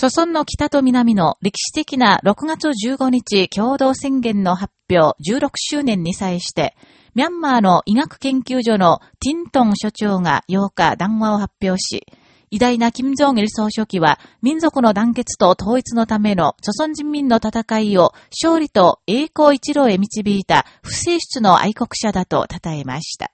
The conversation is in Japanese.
著村の北と南の歴史的な6月15日共同宣言の発表16周年に際して、ミャンマーの医学研究所のティントン所長が8日談話を発表し、偉大な金正義総書記は民族の団結と統一のための著村人民の戦いを勝利と栄光一路へ導いた不正室の愛国者だと称えました。